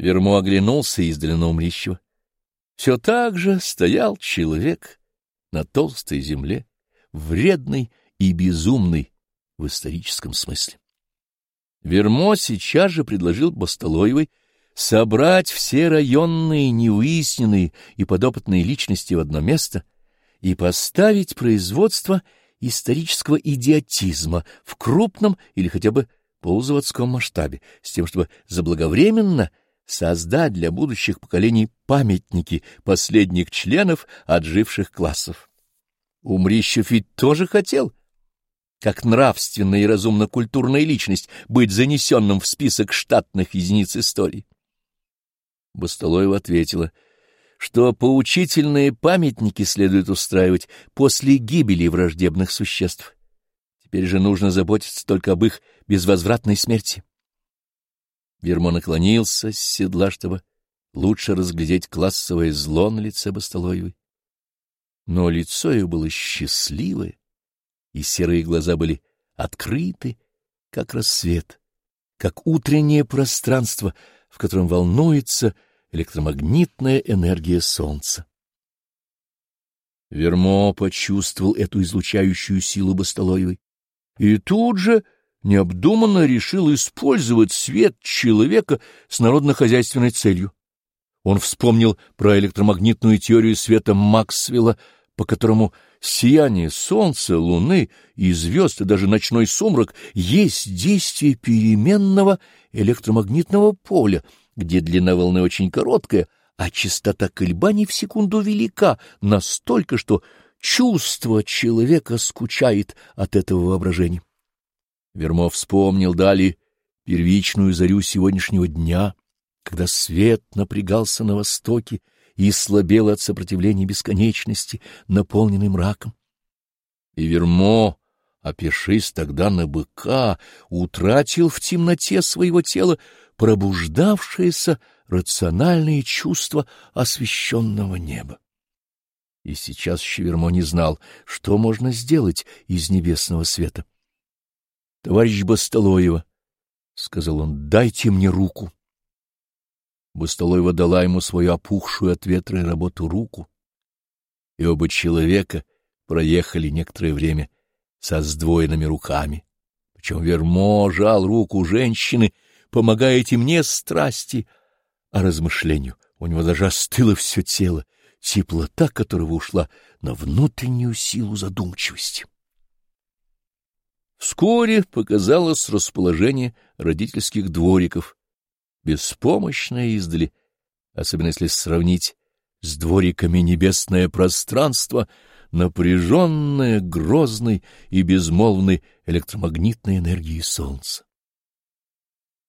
Вермо оглянулся издали на умрищего. Все так же стоял человек на толстой земле, вредный и безумный в историческом смысле. Вермо сейчас же предложил Бастолоевой собрать все районные, невыясненные и подопытные личности в одно место и поставить производство исторического идиотизма в крупном или хотя бы полузаводском масштабе, с тем, чтобы заблаговременно создать для будущих поколений памятники последних членов отживших классов. Умрищев ведь тоже хотел, как нравственная и разумно-культурная личность, быть занесенным в список штатных единиц истории. Бастолоева ответила, что поучительные памятники следует устраивать после гибели враждебных существ. Теперь же нужно заботиться только об их безвозвратной смерти. Вермо наклонился с седла, чтобы лучше разглядеть классовое зло на лице Бастолоевой. Но лицо ее было счастливое, и серые глаза были открыты, как рассвет, как утреннее пространство, в котором волнуется электромагнитная энергия солнца. Вермо почувствовал эту излучающую силу Бастолоевой и тут же необдуманно решил использовать свет человека с народно-хозяйственной целью. Он вспомнил про электромагнитную теорию света Максвелла, по которому сияние солнца, луны и звезд, и даже ночной сумрак есть действие переменного электромагнитного поля, где длина волны очень короткая, а частота колебаний в секунду велика, настолько, что чувство человека скучает от этого воображения. Вермов вспомнил далее первичную зарю сегодняшнего дня, когда свет напрягался на востоке и слабел от сопротивления бесконечности, наполненный мраком. И Вермо, опершись тогда на быка, утратил в темноте своего тела пробуждавшееся рациональное чувство освещенного неба. И сейчас Щевермо не знал, что можно сделать из небесного света. — Товарищ Бастолоева, — сказал он, — дайте мне руку. Бастолоева дала ему свою опухшую от ветра и работу руку, и оба человека проехали некоторое время со сдвоенными руками. Причем Вермо жал руку женщины, помогая мне страсти, а размышлению у него даже остыло все тело, теплота которого ушла на внутреннюю силу задумчивости. Вскоре показалось расположение родительских двориков, беспомощное издали, особенно если сравнить с двориками небесное пространство, напряженное, грозной и безмолвной электромагнитной энергией солнца.